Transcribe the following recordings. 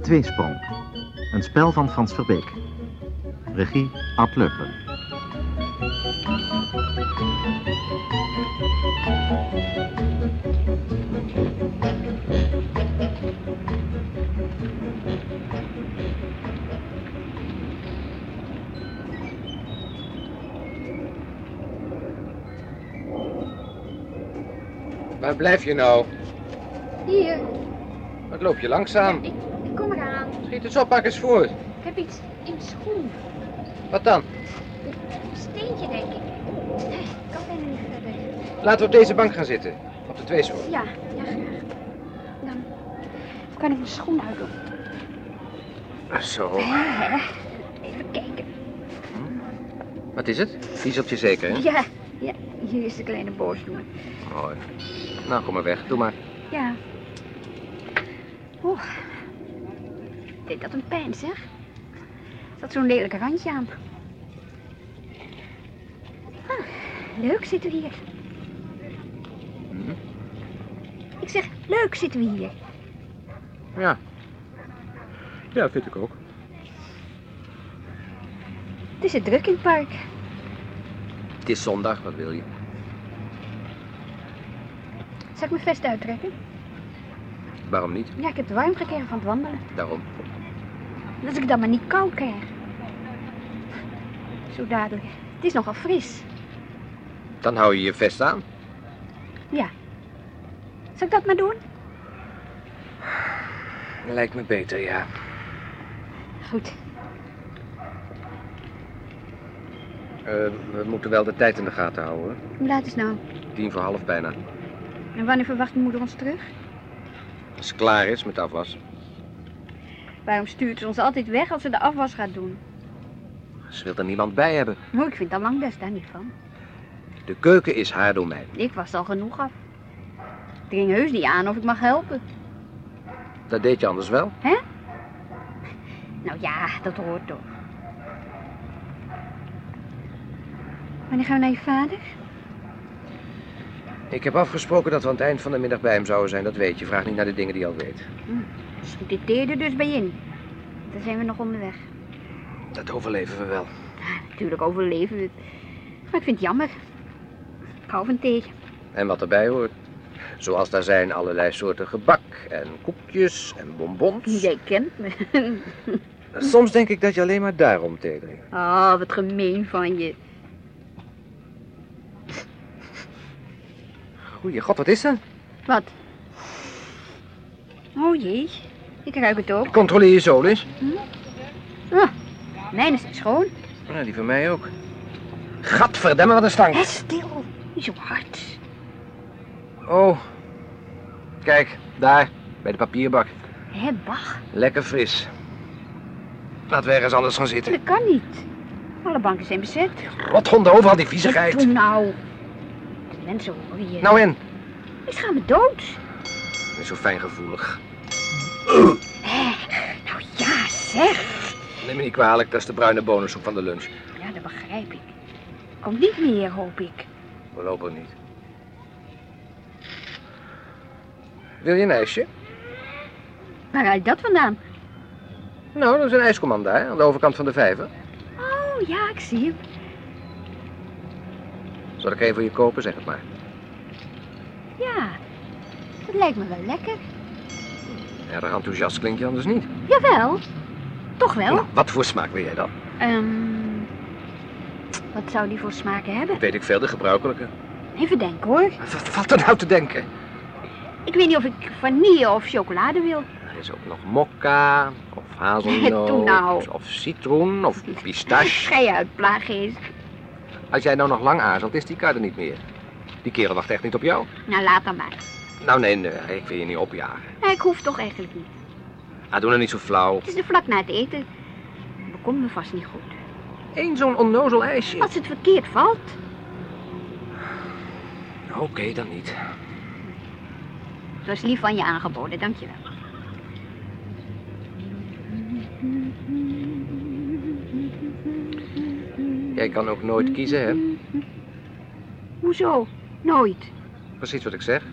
De Tweesprong. Een spel van Frans Verbeek. Regie Ad Leupler. Waar blijf je nou? Hier, Wat loop je langzaam? Eens op, pak eens voor. Ik heb iets in mijn schoen. Wat dan? Een steentje, denk ik. Nee, ik kan bijna niet verder. Laten we op deze bank gaan zitten. Op de tweesprong. Ja, ja, graag. Dan kan ik mijn schoen uitdoen. Zo. Even kijken. Wat is het? Viezeltje zeker, hè? Ja, ja, hier is de kleine boosdoener. Mooi. Nou, kom maar weg. Doe maar. Ja. Oeh. Deed dat een pijn, zeg? Er zat zo'n lelijk randje aan. Ah, leuk zitten we hier. Mhm. Ik zeg, leuk zitten we hier. Ja. Ja, vind ik ook. Het is het druk in het park. Het is zondag, wat wil je? Zal ik mijn vest uittrekken? Waarom niet? Ja, ik heb het warm gekregen van het wandelen. Daarom. Als ik dan maar niet koud krijg. Zo dadelijk. Het is nogal fris. Dan hou je je vest aan. Ja. Zal ik dat maar doen? Lijkt me beter, ja. Goed. Eh, we moeten wel de tijd in de gaten houden. Hoe laat is het nou? Tien voor half bijna. En wanneer verwacht mijn moeder ons terug? Als het klaar is met afwas. Waarom stuurt ze ons altijd weg als ze de afwas gaat doen? Ze wil er niemand bij hebben. Oh, ik vind al lang best daar niet van. De keuken is haar domein. Ik was al genoeg af. Het ging heus niet aan of ik mag helpen. Dat deed je anders wel. Nou ja, dat hoort toch. Wanneer gaan we naar je vader? Ik heb afgesproken dat we aan het eind van de middag bij hem zouden zijn. Dat weet je. Vraag niet naar de dingen die je al weet. Schiet dit er dus bij in. Dan zijn we nog onderweg. Dat overleven we wel. Natuurlijk overleven we het. Maar ik vind het jammer. Ik hou van thee. En wat erbij hoort. Zoals daar zijn allerlei soorten gebak en koekjes en bonbons. Jij kent me. Soms denk ik dat je alleen maar daarom thee drinkt. Oh, wat gemeen van je. Goeie god, wat is er? Wat? Oh jee, ik ruik het ook. Controleer je zool eens. Ah, mijn is schoon. Ja, die van mij ook. Gadverdamme, wat een stank. Hé, stil. Niet zo hard. Oh. Kijk, daar, bij de papierbak. Hé, Bach, Lekker fris. Laten we ergens anders gaan zitten. dat kan niet. Alle banken zijn bezet. Rothonden overal, die viezigheid. Doe nou. De mensen horen je. Nou in. Ik ga me dood. Is zo fijngevoelig. Nou ja, zeg. Neem me niet kwalijk, dat is de bruine bonensoep van de lunch. Ja, dat begrijp ik. Komt niet meer, hoop ik. Voorlopig niet. Wil je een ijsje? Waar haal je dat vandaan? Nou, dat is een ijskommand daar, aan de overkant van de vijver. Oh, ja, ik zie hem. Zal ik even voor je kopen, zeg het maar. Ja, dat lijkt me wel lekker. Erg enthousiast klink je anders niet. Jawel. Toch wel? Nou, wat voor smaak wil jij dan? Ehm, wat zou die voor smaken hebben? Weet ik veel, de gebruikelijke. Even denken hoor. Wat valt er nou te denken? Ik weet niet of ik vanille of chocolade wil. Er is ook nog mokka, of hazelnoot, nou. of citroen, of pistache. Schei uit, plaaggeest. Als jij nou nog lang aarzelt, is die kar er niet meer. Die kerel wacht echt niet op jou. Nou, laat dan maar. Nou, nee, nee, ik wil je niet opjagen. Nee, ik hoef toch eigenlijk niet. Ah, doe nou niet zo flauw. Het is er vlak na het eten. Bekomt me vast niet goed. Eén zo'n onnozel ijsje. Als het verkeerd valt. Oké, dan niet. Het was lief van je aangeboden, dankjewel. Jij kan ook nooit kiezen, hè? Hoezo? Nooit. Precies wat ik zeg.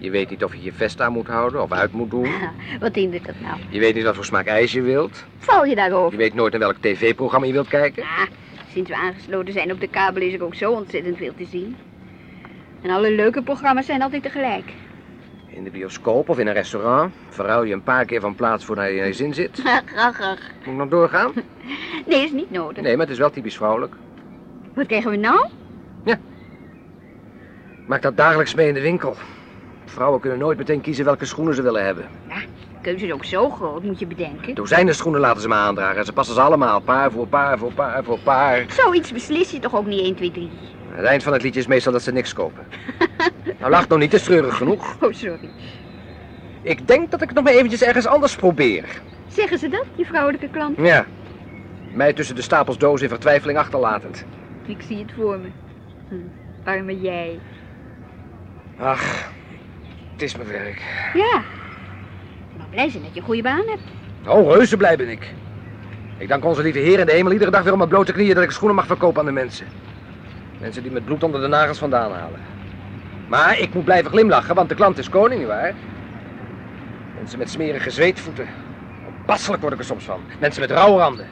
Je weet niet of je je vest aan moet houden of uit moet doen. Wat hindert dat nou? Je weet niet wat voor smaak ijs je wilt. Val je Je daarover? weet nooit naar welk tv-programma je wilt kijken. Ja, sinds we aangesloten zijn op de kabel is er ook zo ontzettend veel te zien. En alle leuke programma's zijn altijd tegelijk. In de bioscoop of in een restaurant verruil je een paar keer van plaats voordat je naar je zin zit. Graag. Moet ik nog doorgaan? Nee, is niet nodig. Nee, maar het is wel typisch vrouwelijk. Wat krijgen we nou? Maak dat dagelijks mee in de winkel. Vrouwen kunnen nooit meteen kiezen welke schoenen ze willen hebben. De keuze is ook zo groot, moet je bedenken. Dozijnen schoenen laten ze me aandragen en ze passen ze allemaal. Paar voor paar voor paar voor paar. Zoiets beslis je toch ook niet 1, 2, 3? Het eind van het liedje is meestal dat ze niks kopen. nou, lach nog niet, is treurig genoeg. Oh, sorry. Ik denk dat ik het nog maar eventjes ergens anders probeer. Zeggen ze dat, je vrouwelijke klant? Ja. Mij tussen de stapels dozen in vertwijfeling achterlatend. Ik zie het voor me. Hm, arme jij. Ach, het is mijn werk. Ja. Maar blij zijn dat je een goede baan hebt. Oh, reuze blij ben ik. Ik dank onze lieve Heer in de hemel iedere dag weer op mijn blote knieën dat ik schoenen mag verkopen aan de mensen. Mensen die met bloed onder de nagels vandaan halen. Maar ik moet blijven glimlachen, want de klant is koning, nietwaar? Mensen met smerige zweetvoeten. Onpasselijk word ik er soms van. Mensen met rouwranden.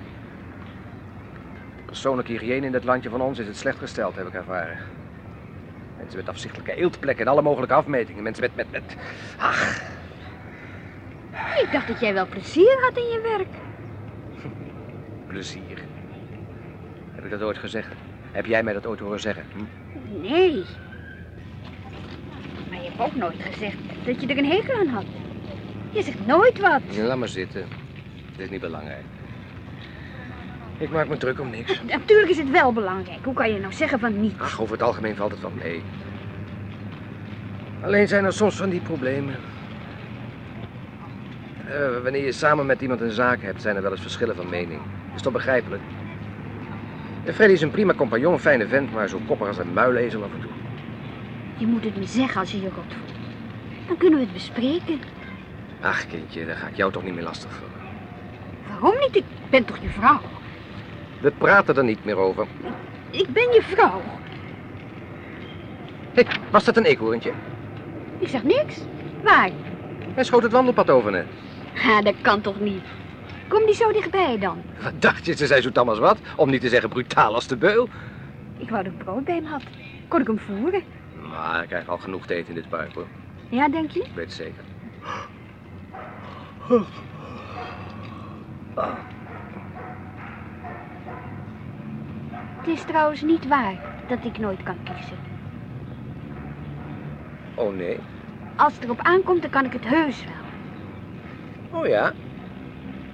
Persoonlijke hygiëne in dit landje van ons is het slecht gesteld, heb ik ervaren. Mensen met afzichtelijke eeltplekken en alle mogelijke afmetingen. Mensen met, met, met... Ach, Ik dacht dat jij wel plezier had in je werk. plezier. Heb ik dat ooit gezegd? Heb jij mij dat ooit horen zeggen? Hm? Nee. Maar je hebt ook nooit gezegd dat je er een hekel aan had. Je zegt nooit wat. Ja, laat maar zitten. Het is niet belangrijk. Ik maak me druk om niks. Natuurlijk is het wel belangrijk. Hoe kan je nou zeggen van niet? Ach, over het algemeen valt het wel mee. Alleen zijn er soms van die problemen. Eh, wanneer je samen met iemand een zaak hebt, zijn er wel eens verschillen van mening. Is toch begrijpelijk? En Freddy is een prima compagnon, een fijne vent, maar zo koppig als een muilezel af en toe. Je moet het me zeggen als je je rot voelt. Dan kunnen we het bespreken. Ach, kindje, daar ga ik jou toch niet meer lastig vallen. Waarom niet? Ik ben toch je vrouw? We praten er niet meer over. Ik ben je vrouw. Hé, was dat een eekhoorntje? Ik zeg niks. Waar? Hij schoot het wandelpad over net. Ha, dat kan toch niet? Kom die zo dichtbij dan. Wat dacht je, ze zei zo tam als wat? Om niet te zeggen brutaal als de beul. Ik wou dat ik brood bij hem had. Kon ik hem voeren? Maar ik krijg al genoeg te eten in dit park, hoor. Ja, denk je? Ik weet het zeker. Het is trouwens niet waar dat ik nooit kan kiezen. Oh, nee. Als het erop aankomt, dan kan ik het heus wel. Oh, ja.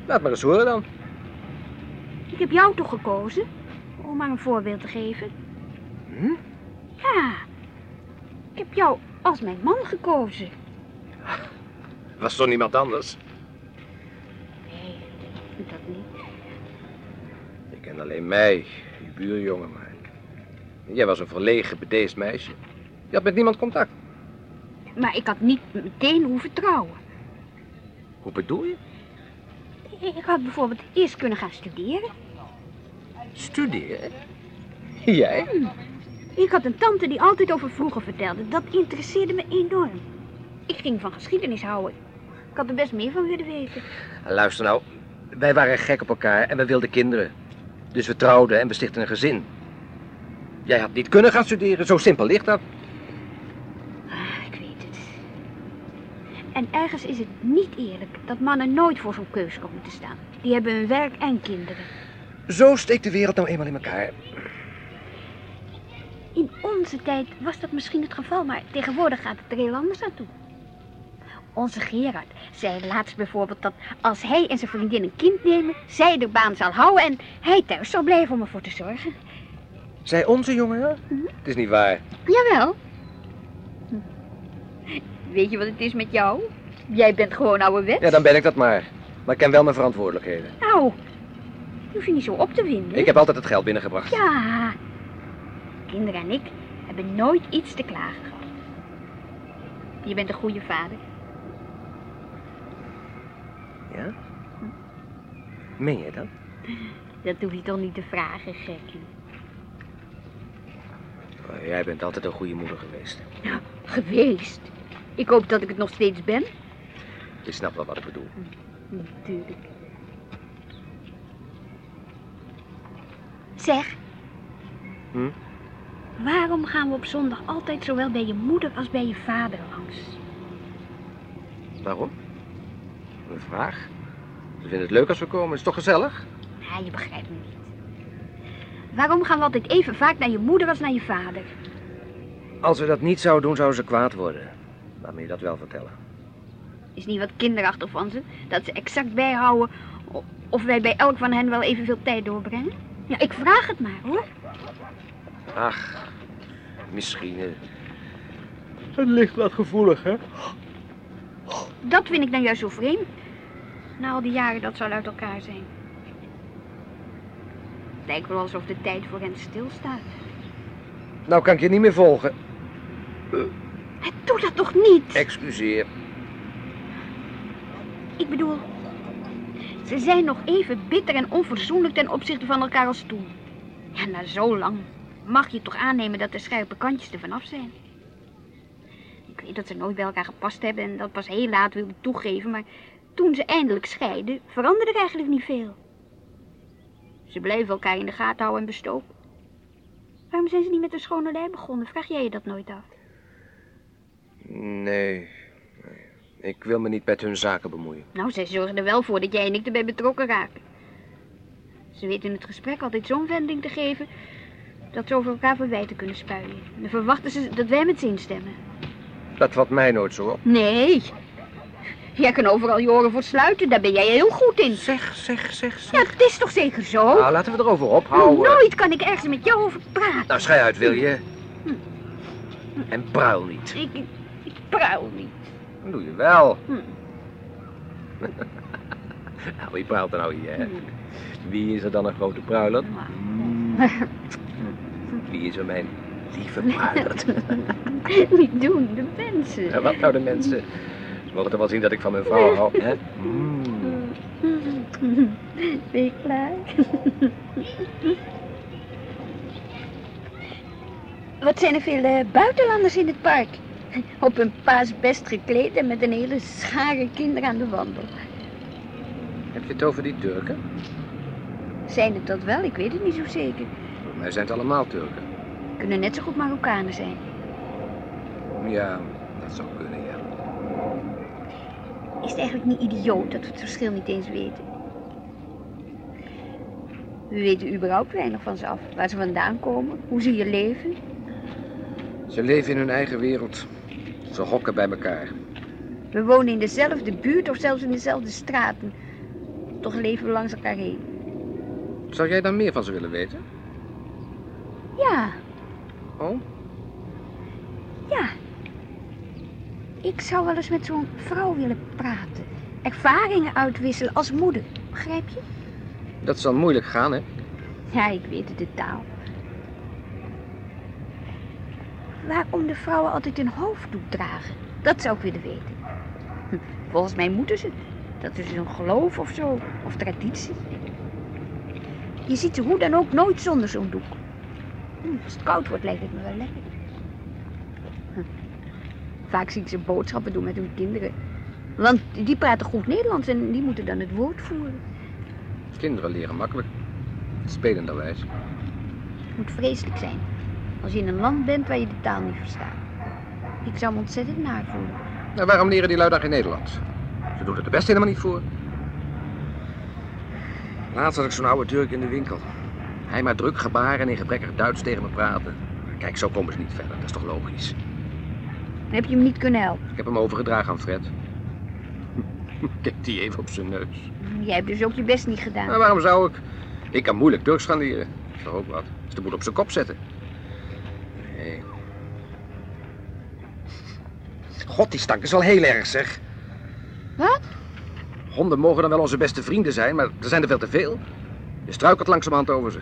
Laat maar eens horen dan. Ik heb jou toch gekozen? Om maar een voorbeeld te geven. Hm? Ja, ik heb jou als mijn man gekozen. Was toch niemand anders? Nee, dat niet. Alleen mij, die buurjongen, maar... Jij was een verlegen, bedeesd meisje. Je had met niemand contact. Maar ik had niet meteen hoeven trouwen. Hoe bedoel je? Ik had bijvoorbeeld eerst kunnen gaan studeren. Studeren? Jij? Ik had een tante die altijd over vroeger vertelde. Dat interesseerde me enorm. Ik ging van geschiedenis houden. Ik had er best meer van willen weten. Luister nou, wij waren gek op elkaar en we wilden kinderen. Dus we trouwden en we stichtten een gezin. Jij had niet kunnen gaan studeren, zo simpel ligt dat. Ah, ik weet het. En ergens is het niet eerlijk dat mannen nooit voor zo'n keus komen te staan. Die hebben hun werk en kinderen. Zo steekt de wereld nou eenmaal in elkaar. In onze tijd was dat misschien het geval, maar tegenwoordig gaat het er heel anders aan toe. Onze Gerard zei laatst bijvoorbeeld dat als hij en zijn vriendin een kind nemen, zij de baan zal houden en hij thuis zal blijven om ervoor te zorgen. Zij onze jongen, hè? Mhm. Het is niet waar. Jawel. Hm. Weet je wat het is met jou? Jij bent gewoon ouderwets. Ja, dan ben ik dat maar. Maar ik ken wel mijn verantwoordelijkheden. Nou, je hoeft je niet zo op te winden. Ik heb altijd het geld binnengebracht. Ja. Kinderen en ik hebben nooit iets te klagen gehad. Je bent een goede vader. Ja? Meen je dat? Dat hoef je toch niet te vragen, gekkie. Oh, jij bent altijd een goede moeder geweest. Nou, geweest. Ik hoop dat ik het nog steeds ben. Je snapt wel wat ik bedoel. Natuurlijk. Zeg. Hm? Waarom gaan we op zondag altijd zowel bij je moeder als bij je vader langs? Waarom? Een vraag. Ze vinden het leuk als we komen. Is toch gezellig? Ja, je begrijpt me niet. Waarom gaan we altijd even vaak naar je moeder als naar je vader? Als we dat niet zouden doen, zouden ze kwaad worden. Laat me je dat wel vertellen. Is niet wat kinderachtig van ze? Dat ze exact bijhouden of wij bij elk van hen wel evenveel tijd doorbrengen? Ja, ik vraag het maar hoor. Ach, misschien. eh. Het ligt wat gevoelig, hè? Dat vind ik nou juist zo vreemd. Na al die jaren dat ze al uit elkaar zijn. Het lijkt wel alsof de tijd voor hen stilstaat. Nou kan ik je niet meer volgen. Doe dat toch niet? Excuseer. Ik bedoel, ze zijn nog even bitter en onverzoenlijk ten opzichte van elkaar als toen. Ja, na zo lang mag je toch aannemen dat de scherpe kantjes er vanaf zijn. Ik weet dat ze nooit bij elkaar gepast hebben en dat pas heel laat wilden toegeven, maar toen ze eindelijk scheiden, veranderde er eigenlijk niet veel. Ze bleven elkaar in de gaten houden en bestoken. Waarom zijn ze niet met een schone lei begonnen? Vraag jij je dat nooit af? Nee. Ik wil me niet met hun zaken bemoeien. Nou, zij zorgen er wel voor dat jij en ik erbij betrokken raken. Ze weten in het gesprek altijd zo'n wending te geven dat ze over elkaar verwijten kunnen spuien. En dan verwachten ze dat wij met zin stemmen. Dat valt mij nooit zo op. Nee. Jij kan overal je oren voor sluiten, daar ben jij heel goed in. Zeg, zeg, zeg, zeg. Ja, het is toch zeker zo? Nou, laten we erover ophouden. Nooit kan ik ergens met jou over praten. Nou, schij uit, wil je? En pruil niet. Ik, ik, ik pruil niet. Dat doe je wel. Hm. nou, wie pruilt er nou hier? Wie is er dan een grote pruiler? Wie is er mijn lieve pruiler? Niet doen, de mensen. Ja, wat nou de mensen? Mogen toch wel zien dat ik van mijn vrouw hou, hè? Mm. Ben je klaar? Wat zijn er veel eh, buitenlanders in het park? Op hun paas best gekleed en met een hele schare kinderen aan de wandel. Heb je het over die Turken? Zijn het dat wel? Ik weet het niet zo zeker. Voor mij zijn het allemaal Turken. Kunnen net zo goed Marokkanen zijn. Ja, dat zou kunnen, ja. Is het eigenlijk niet idioot dat we het verschil niet eens weten? We weten überhaupt weinig van ze af. Waar ze vandaan komen, hoe ze hier leven. Ze leven in hun eigen wereld. Ze hokken bij elkaar. We wonen in dezelfde buurt of zelfs in dezelfde straten. Toch leven we langs elkaar heen. Zou jij dan meer van ze willen weten? Ja, Oh? ja. Ik zou wel eens met zo'n vrouw willen praten. Ervaringen uitwisselen als moeder. Begrijp je? Dat zal moeilijk gaan, hè? Ja, ik weet het, de taal. Waarom de vrouwen altijd een hoofddoek dragen, dat zou ik willen weten. Hm, Volgens mij moeten ze. Dat is een geloof of zo, of traditie. Je ziet ze hoe dan ook nooit zonder zo'n doek. Hm, Als het koud wordt, lijkt het me wel lekker. Vaak zie ik ze boodschappen doen met hun kinderen. Want die praten goed Nederlands en die moeten dan het woord voeren. Kinderen leren makkelijk. Spelenderwijs. Het moet vreselijk zijn. Als je in een land bent waar je de taal niet verstaat. Ik zou me ontzettend naar voelen. Nou, waarom leren die lui dan geen Nederlands? Ze doen het er best helemaal niet voor. Laatst had ik zo'n oude Turk in de winkel. Hij maar druk gebaren en in gebrekkig Duits tegen me praten. Kijk, zo komen ze niet verder. Dat is toch logisch? Heb je hem niet kunnen helpen? Ik heb hem overgedragen aan Fred. Kijk die even op zijn neus. Jij hebt dus ook je best niet gedaan. Nou, waarom zou ik? Ik kan moeilijk Turks gaan leren. Dat is toch ook wat? Is de boel op zijn kop zetten. Nee. God, die stank is wel heel erg, zeg. Wat? Honden mogen dan wel onze beste vrienden zijn, maar er zijn er veel te veel. Je struikelt langzamerhand over ze.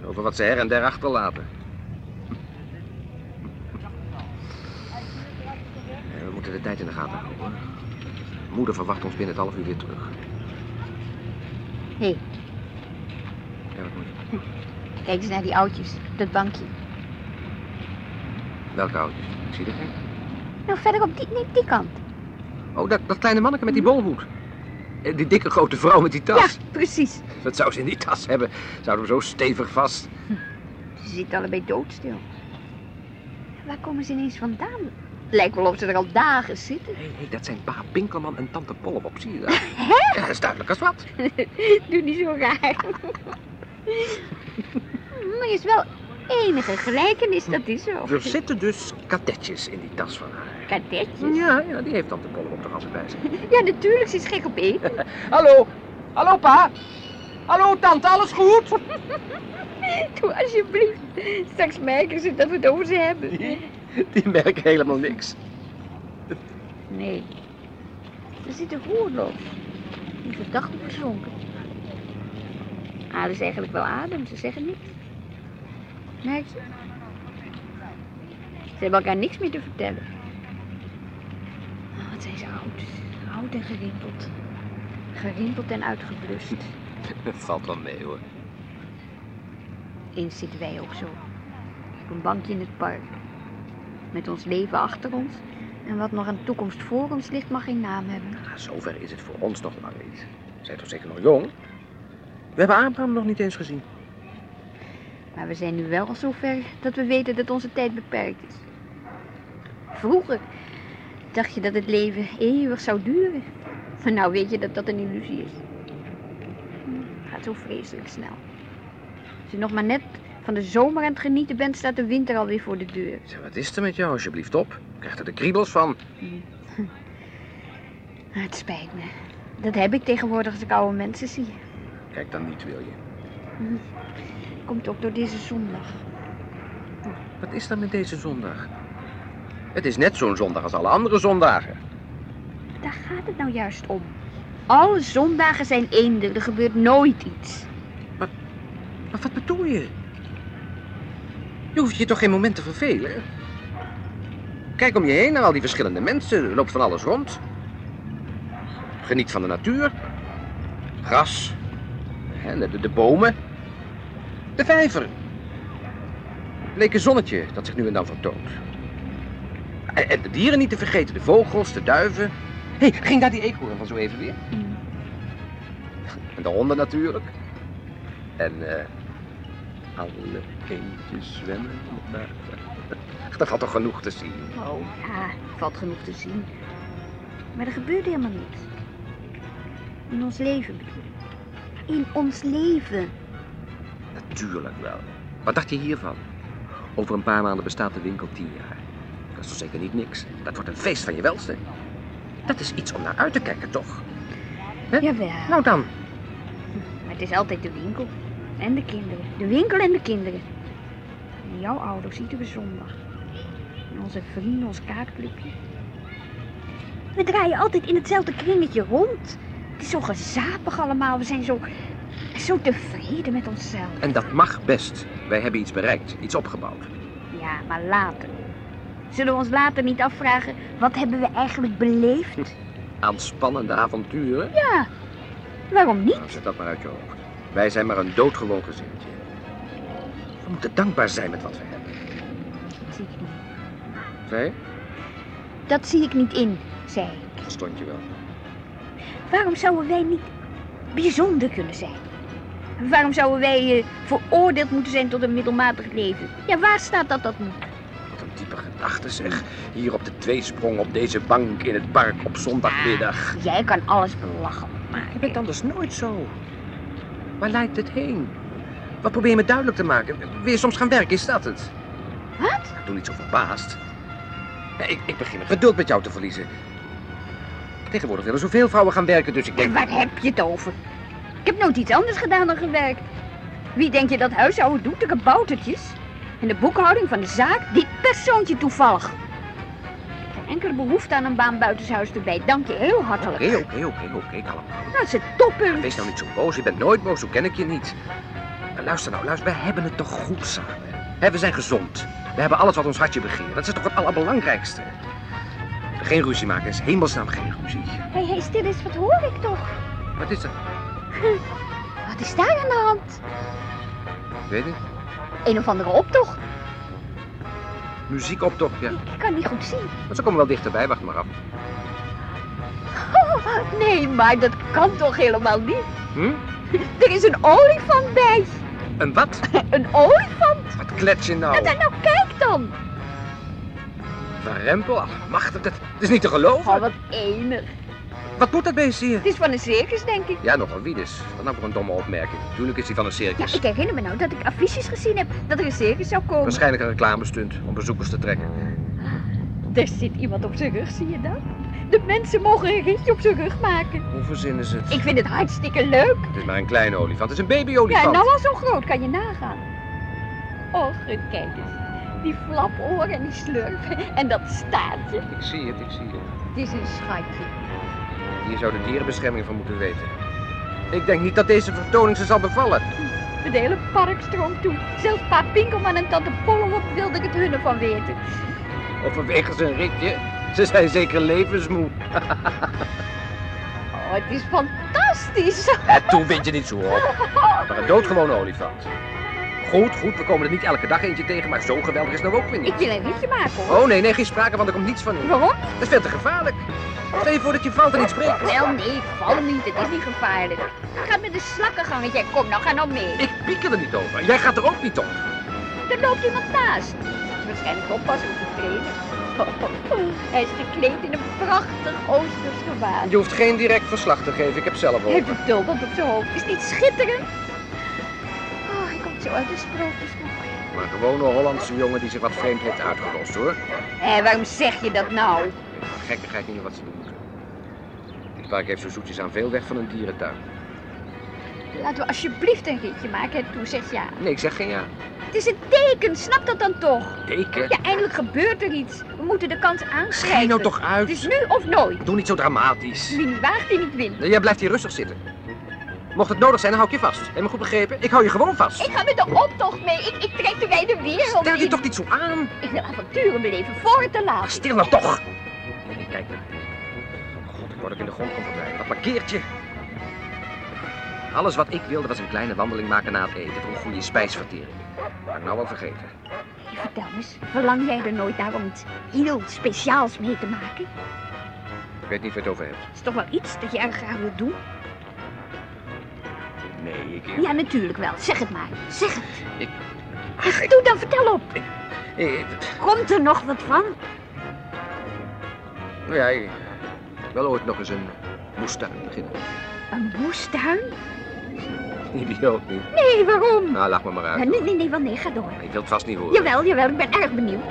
En over wat ze her en der achterlaten. Eh, We moeten de tijd in de gaten houden. Moeder verwacht ons binnen het half uur weer terug. Hé, hey, Ja, wat moet je? kijk eens naar die oudjes. op Dat bankje. Welke oudjes? Ik zie er geen. Nou, verder op die, nee, die kant. Oh, dat, dat kleine manneke met die bolhoed. En die dikke grote vrouw met die tas. Ja, precies. Wat zou ze in die tas hebben? Zouden we zo stevig vast? Ze zitten allebei doodstil. Waar komen ze ineens vandaan? Lijkt wel of ze er al dagen zitten. Hé, hey, dat zijn pa Pinkelman en tante Pollop, zie je dat? Ja, dat is duidelijk als wat. Doe niet zo raar. maar is wel enige gelijkenis, dat is zo. Er zitten dus kadetjes in die tas van haar. Kadetjes? Ja, ja, die heeft tante Pollop toch altijd bij zich. Ja, natuurlijk, ze is gek op eten. Hallo, hallo pa. Hallo tante, alles goed? Doe alsjeblieft. Straks merken ze dat we het over ze hebben. Die merken helemaal niks. Nee. Ze zitten roerloos. In gedachten verzonken. Adem is eigenlijk wel adem, ze zeggen niks. Merk je? Ze hebben elkaar niks meer te vertellen. Oh, wat zijn ze oud. Oud en gerimpeld. Gerimpeld en uitgeblust. Dat valt wel mee hoor. Eens zitten wij ook zo. Op een bankje in het park. Met ons leven achter ons. En wat nog aan toekomst voor ons ligt, mag geen naam hebben. Ah, zover is het voor ons nog lang niet. We zijn toch zeker nog jong? We hebben Abraham nog niet eens gezien. Maar we zijn nu wel al zover dat we weten dat onze tijd beperkt is. Vroeger dacht je dat het leven eeuwig zou duren. Maar nou weet je dat dat een illusie is. Het gaat zo vreselijk snel. Als je nog maar net van de zomer aan het genieten bent, staat de winter alweer voor de deur. Zeg, wat is er met jou alsjeblieft op? Ik krijg er de kriebels van. Het spijt me. Dat heb ik tegenwoordig als ik oude mensen zie. Kijk dan niet, wil je. Komt ook door deze zondag. Wat is er met deze zondag? Het is net zo'n zondag als alle andere zondagen. Daar gaat het nou juist om. Alle zondagen zijn eender, er gebeurt nooit iets. Maar wat bedoel je? Je hoeft je toch geen moment te vervelen? Kijk om je heen naar al die verschillende mensen. Er loopt van alles rond. Geniet van de natuur. Gras. De, de, de bomen. De vijver. Het bleke zonnetje dat zich nu en dan vertoont. En, en de dieren niet te vergeten. De vogels, de duiven. Hé, hey, ging daar die eekhoorn van zo even weer? En de honden natuurlijk. En eh alle kindjes zwemmen. Dat had toch genoeg te zien. Oh ja, valt genoeg te zien. Maar er gebeurt helemaal niets. In ons leven bedoel ik. In ons leven. Natuurlijk wel. Wat dacht je hiervan? Over een paar maanden bestaat de winkel tien jaar. Dat is toch zeker niet niks? Dat wordt een feest van je welste. Dat is iets om naar uit te kijken, toch? Hè? Jawel. Nou dan. Maar het is altijd de winkel. En de kinderen. De winkel en de kinderen. En jouw ouders iedere zondag. En onze vrienden, ons kaartclubje. We draaien altijd in hetzelfde kringetje rond. Het is zo gezapig allemaal. We zijn zo, zo tevreden met onszelf. En dat mag best. Wij hebben iets bereikt, iets opgebouwd. Ja, maar later. Zullen we ons later niet afvragen, wat hebben we eigenlijk beleefd? Aan spannende avonturen? Ja, waarom niet? Nou, zet dat maar uit je hoofd. Wij zijn maar een doodgewoon gezinnetje. We moeten dankbaar zijn met wat we hebben. Dat zie ik niet. Zei? Dat zie ik niet in, zei ik. Verstond je wel. Waarom zouden wij niet bijzonder kunnen zijn? Waarom zouden wij eh, veroordeeld moeten zijn tot een middelmatig leven? Ja, waar staat dat dat moet? Wat een diepe gedachte zeg. Hier op de tweesprong op deze bank in het park op zondagmiddag. Jij kan alles belachelijk Je maken. bent anders nooit zo. Waar leidt het heen? Wat probeer je me duidelijk te maken? Je soms gaan werken, is dat het? Wat? Doe niet zo verbaasd. Ja, ik, ik begin geduld met jou te verliezen. Tegenwoordig willen zoveel vrouwen gaan werken, dus ik denk... Waar heb je het over? Ik heb nooit iets anders gedaan dan gewerkt. Wie denk je dat huishouden doet? De kaboutertjes. En de boekhouding van de zaak? Dit persoontje toevallig. Enkele behoefte aan een baan buitenshuis erbij. Dank je heel hartelijk. Oké, oké, oké, oké, kalm. Dat is het toppunt. Wees nou niet zo boos, je bent nooit boos, zo ken ik je niet. Maar luister nou, luister, we hebben het toch goed samen. We zijn gezond. We hebben alles wat ons hartje begeert. Dat is toch het allerbelangrijkste. Geen ruzie maken, is hemelsnaam geen ruzie. Hé, hé, stil eens, wat hoor ik toch? Wat is er? Wat is daar aan de hand? Weet ik? Een of andere optocht. Muziekoptochtje. Ik kan niet goed zien. Maar ze komen wel dichterbij, wacht maar af. Oh, nee, maar dat kan toch helemaal niet? Hm? Er is een olifant bij. Een wat? Een olifant? Wat klets je nou? Dan nou, kijk dan. Van Rempel, allemachtig, dat is niet te geloven. Oh, wat enig. Wat moet dat beest hier? Het is van een circus, denk ik. Ja, nogal wie dus. Dat nou voor een domme opmerking. Tuurlijk is hij van een Ja, circus. ik herinner me nou dat ik affiches gezien heb dat er een circus zou komen. Waarschijnlijk een reclamestunt om bezoekers te trekken. Er zit iemand op zijn rug, zie je dat? De mensen mogen een ritje op zijn rug maken. Hoe verzinnen ze het? Ik vind het hartstikke leuk. Het is maar een kleine olifant. Het is een Ja, babyolifant. nou al zo groot, kan je nagaan. Och, kijk eens. Die flaporen en die slurf. En dat staartje. Ik zie het, ik zie het. Het is een schatje. Hier zou de dierenbescherming van moeten weten. Ik denk niet dat deze vertoning ze zal bevallen. Het hele park stroomt toe. Zelfs pa Pinkelman en tante Pollenwop wilden het hunnen van weten. Of vanwege zijn ritje. Ze zijn zeker levensmoe. Oh, het is fantastisch. En toen vind je niet zo op. Maar een doodgewone olifant. Goed, goed, we komen er niet elke dag eentje tegen, maar zo geweldig is nou ook weer Ik wil een ritje maken hoor. Oh nee, nee, geen sprake van, er komt niets van in. Waarom? Dat is veel te gevaarlijk. Stel je voor dat je valt en niet spreekt. Wel nee, ik val niet. Het is niet gevaarlijk. Ga met de slakkengangetje. Kom nou, ga nou mee. Ik pieker er niet over. Jij gaat er ook niet op. Er loopt iemand naast. Waarschijnlijk oppassen op de trainer. Hij is gekleed in een prachtig Oosters gewaad. Je hoeft geen direct verslag te geven, ik heb zelf Hij heeft een tulband op zijn hoofd. Is niet schitterend? Oh, zo uit de sprookjesboek. Maar een gewone Hollandse jongen die zich wat vreemd heeft uitgelost hoor. Hé, waarom zeg je dat nou? Gekkigheid niet meer wat ze doen moeten. Dit park heeft zo zoetjes aan veel weg van een dierentuin. Laten we alsjeblieft een ritje maken. En toen zeg ja. Nee, ik zeg geen ja. Het is een teken, snap dat dan toch? Teken? Ja, eindelijk gebeurt er iets. We moeten de kans aanschrijven. Schijn nou toch Het is uit. nu of nooit. Doe niet zo dramatisch. Wie niet waagt, die niet wint. Jij blijft hier rustig zitten. Mocht het nodig zijn, dan hou ik je vast. Heb je me goed begrepen? Ik hou je gewoon vast. Ik ga met de optocht mee. Ik, ik trek de wijde wereld Stel je in. toch niet zo aan. Ik wil avonturen beleven voor het te laat. Stil nou toch. Kijk nou. God, ik word ook in de grond van verdwijnen. Dat markeertje. Alles wat ik wilde was een kleine wandeling maken na het eten voor een goede spijsvertering. Maar ik nou wel vergeten. Vertel eens, verlang jij er nooit naar om iets heel speciaals mee te maken? Ik weet niet waar je het over hebt. is toch wel iets dat je erg graag wilt doen? Nee, ik... Ja, natuurlijk wel. Zeg het maar. Zeg het. Ik- Ach, Doe dan, vertel op. ik Komt er nog wat van? nou ja, ik wil ooit nog eens een moestuin beginnen. Een moestuin? Idioot niet. Nee, waarom? Nou, lach me maar Ja, uit. nee, nee, nee, wel nee, ga door. Ik wil het vast niet horen. Jawel, jawel, ik ben erg benieuwd.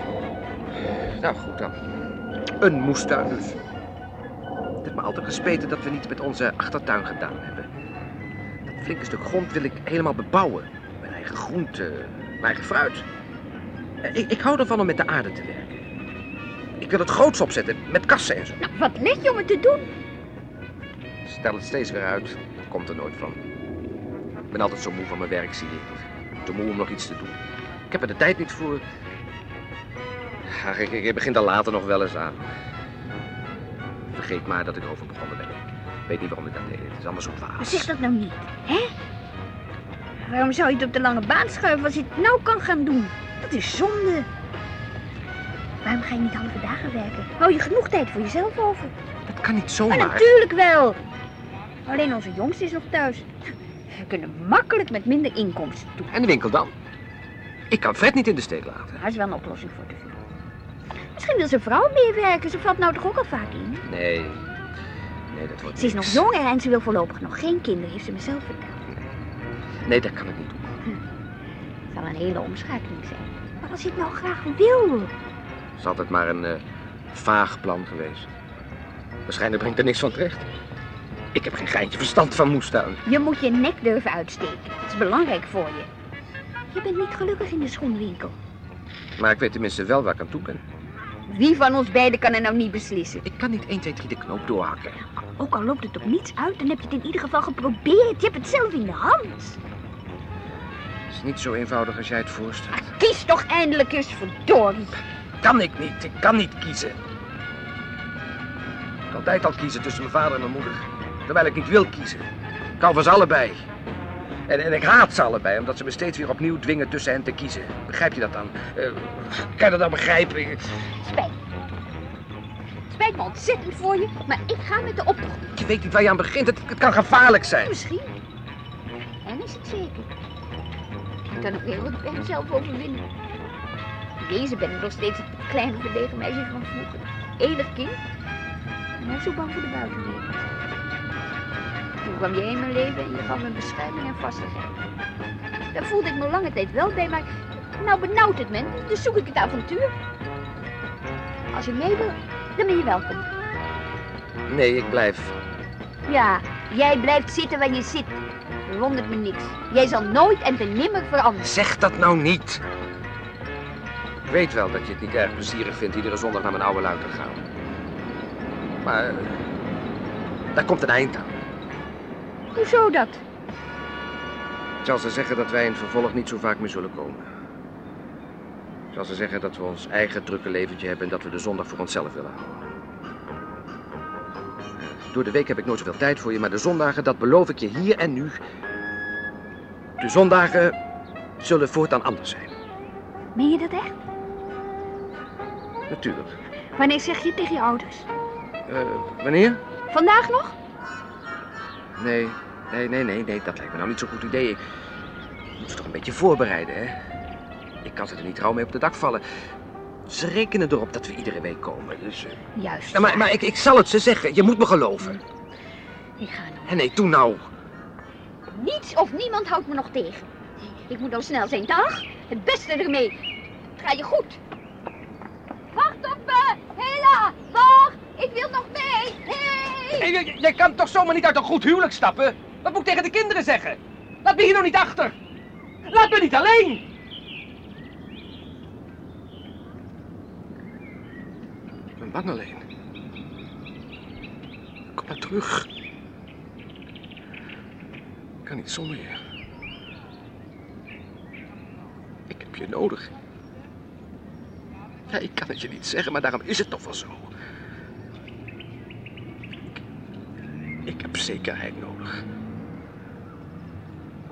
Nou, goed dan. Een moestuin dus. Het heeft me altijd gespeten dat we niet met onze achtertuin gedaan hebben. Flinke stuk grond wil ik helemaal bebouwen. Mijn eigen groente, mijn eigen fruit. Eh, Ik, ik hou ervan om met de aarde te werken. Ik wil het groots opzetten, met kassen en zo. Nou, wat let je om het te doen? Stel het steeds weer uit, komt er nooit van. Ik ben altijd zo moe van mijn werk, zie je. Te moe om nog iets te doen. Ik heb er de tijd niet voor. Ach, ik, ik begin er later nog wel eens aan. Vergeet maar dat ik over begonnen ben. Ik weet niet waarom ik dat deed. Het is allemaal zo Maar dwaas. zeg dat nou niet, hè? Waarom zou je het op de lange baan schuiven als je het nou kan gaan doen? Dat is zonde. Waarom ga je niet halve dagen werken? Hou je genoeg tijd voor jezelf over? Dat kan niet Maar zomaar. natuurlijk wel. Alleen onze jongste is nog thuis. We kunnen makkelijk met minder inkomsten toe. En de winkel dan? Ik kan Fred niet in de steek laten. Daar is wel een oplossing voor te vinden. Misschien wil zijn vrouw meewerken. Ze valt nou toch ook al vaak in? Nee. Nee, dat wordt Ze is nog niks. jong en ze wil voorlopig nog geen kinderen, heeft ze me zelf verteld. Nee, dat kan ik niet doen. Het zal een hele omschakeling zijn. Maar als je het nou graag wil. Het is altijd maar een eh, vaag plan geweest. Waarschijnlijk brengt er niks van terecht. Ik heb geen geintje verstand van moestuin. Je moet je nek durven uitsteken. Dat is belangrijk voor je. Je bent niet gelukkig in de schoenwinkel. Maar ik weet tenminste wel waar ik aan toe ben. Wie van ons beiden kan er nou niet beslissen? Ik kan niet 1, 2, 3 de knoop doorhakken. Ook al loopt het op niets uit, dan heb je het in ieder geval geprobeerd. Je hebt het zelf in de hand. Het is niet zo eenvoudig als jij het voorstelt. Kies toch eindelijk eens, verdorie. Kan ik niet, ik kan niet kiezen. Ik kan altijd al kiezen tussen mijn vader en mijn moeder. Terwijl ik niet wil kiezen. Ik hou van ze allebei. En, en ik haat ze allebei, omdat ze me steeds weer opnieuw dwingen tussen hen te kiezen. Begrijp je dat dan? Eh, kan je dat dan begrijpen? Spijt. Spijt me ontzettend voor je, maar ik ga met de optocht. Je weet niet waar je aan begint. Het, het kan gevaarlijk zijn. Misschien. En is het zeker. Ik kan ook weer wat bij mezelf overwinnen. Deze ben ik nog steeds het kleine verlegen meisje van vroeger. Enig kind. Net zo bang voor de buitenwereld. Kwam jij in mijn leven en je gaf me bescherming en vastigheid. Daar voelde ik me lange tijd wel bij, maar nou benauwt het me, dus zoek ik het avontuur. Als je mee wil, dan ben je welkom. Nee, ik blijf. Ja, jij blijft zitten waar je zit. Verwondert me niks. Jij zal nooit en ten nimmer veranderen. Zeg dat nou niet. Ik weet wel dat je het niet erg plezierig vindt iedere zondag naar mijn oude luid te gaan. Maar eh, daar komt een eind aan. Hoezo dat? Ik zal ze zeggen dat wij in het vervolg niet zo vaak meer zullen komen. Ik zal ze zeggen dat we ons eigen drukke leventje hebben en dat we de zondag voor onszelf willen houden. Door de week heb ik nooit zoveel tijd voor je, maar de zondagen, dat beloof ik je hier en nu. De zondagen zullen voortaan anders zijn. Meen je dat echt? Natuurlijk. Wanneer zeg je het tegen je ouders? Eh, wanneer? Vandaag nog? Nee, nee, nee, nee, nee, dat lijkt me nou niet zo'n goed idee. Ik moet ze toch een beetje voorbereiden, hè? Ik kan ze er niet trouw mee op de dak vallen. Ze rekenen erop dat we iedere week komen, dus... eh, Juist. Ja, maar, maar ik, ik zal het ze zeggen. Je moet me geloven. Ik ga nog. Nee, toen nou. Niets of niemand houdt me nog tegen. Ik moet nou snel zijn. Dag. Het beste ermee. Het gaat je goed. Wacht op me. Hela. Wacht. Ik wil nog mee. Jij kan toch zomaar niet uit een goed huwelijk stappen? Wat moet ik tegen de kinderen zeggen? Laat me hier nou niet achter. Laat me niet alleen. Ik ben bang alleen. Kom maar terug. Ik kan niet zonder je. Ik heb je nodig. Ja, ik kan het je niet zeggen, maar daarom is het toch wel zo. Ik heb zekerheid nodig.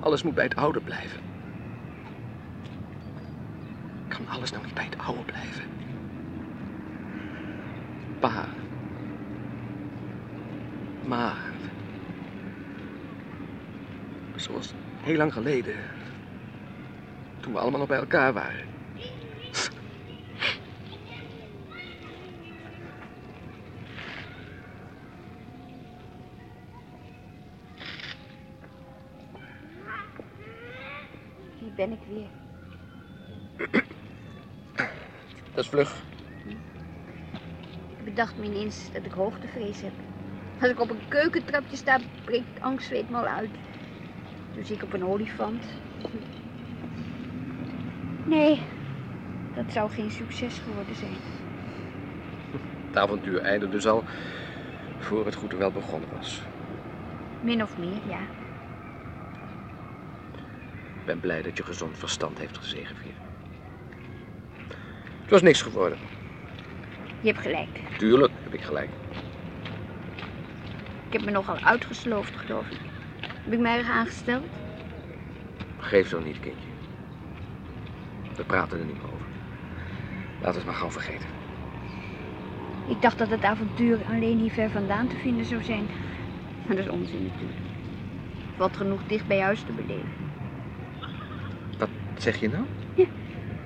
Alles moet bij het oude blijven. Kan alles nou niet bij het oude blijven? Pa. Ma. Zoals heel lang geleden. Toen we allemaal nog bij elkaar waren. Hier ben ik weer. Dat is vlug. Ik bedacht me ineens dat ik hoogtevrees heb. Als ik op een keukentrapje sta, breekt angstzweet me al uit. Dus ik op een olifant. Nee, dat zou geen succes geworden zijn. Het avontuur eindigde dus al voor het goed en wel begonnen was. Min of meer, ja. Ik ben blij dat je gezond verstand heeft gezegevierd. Het was niks geworden. Je hebt gelijk. Tuurlijk heb ik gelijk. Ik heb me nogal uitgesloofd, geloof ik. Heb ik mij erg aangesteld? Geef zo niet, kindje. We praten er niet meer over. We het maar gauw vergeten. Ik dacht dat het avontuur alleen hier ver vandaan te vinden zou zijn. Maar dat is onzin natuurlijk. Wat genoeg dicht bij huis te beleven. Wat zeg je nou? Ik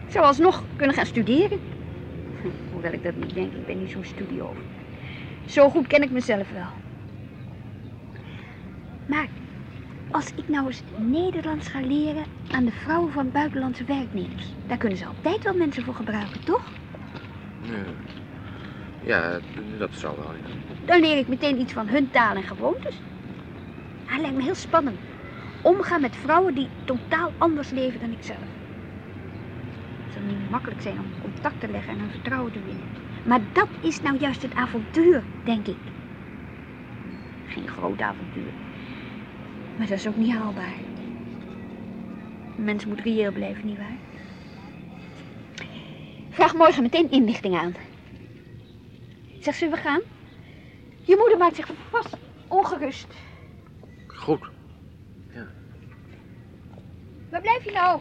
zou alsnog kunnen gaan studeren. Hoewel ik dat niet denk, ik ben niet zo'n studiover. Zo goed ken ik mezelf wel. Maar als ik nou eens Nederlands ga leren aan de vrouwen van buitenlandse werknemers, daar kunnen ze altijd wel mensen voor gebruiken, toch? Nee. Ja, dat zal wel. ja. Dan leer ik meteen iets van hun taal en gewoontes. Dat lijkt me heel spannend. Omgaan met vrouwen die totaal anders leven dan ik zelf. Het zal niet makkelijk zijn om contact te leggen en hun vertrouwen te winnen. Maar dat is nou juist het avontuur, denk ik. Geen groot avontuur. Maar dat is ook niet haalbaar. Een mens moet reëel blijven, nietwaar? Vraag morgen meteen inlichting aan. Zeg, zullen we gaan? Je moeder maakt zich vast ongerust. Goed. Waar blijf je nou?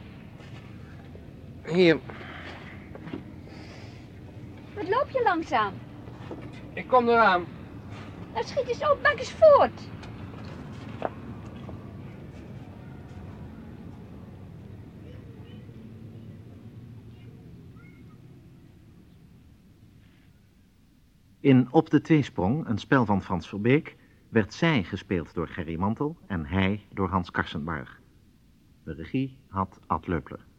Hier, Wat loop je langzaam? ik kom eraan. Nou, schiet eens op, maak eens voort. In Op de Tweesprong, een spel van Frans Verbeek, werd zij gespeeld door Gerry Mantel en hij door Hans Karsenbarg. De regie had Ad Leupler.